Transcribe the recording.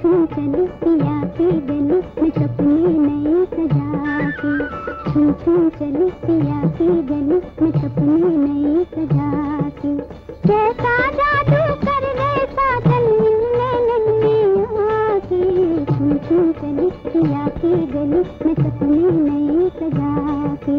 छू चलो पिया के गले में सपने नए सजा के छू छू चलो पिया के गले में सपने नए सजा के कैसा जादू कर गए साजन मिलने नन्हे आके छू छू चलो पिया के गले में सपने नए सजा के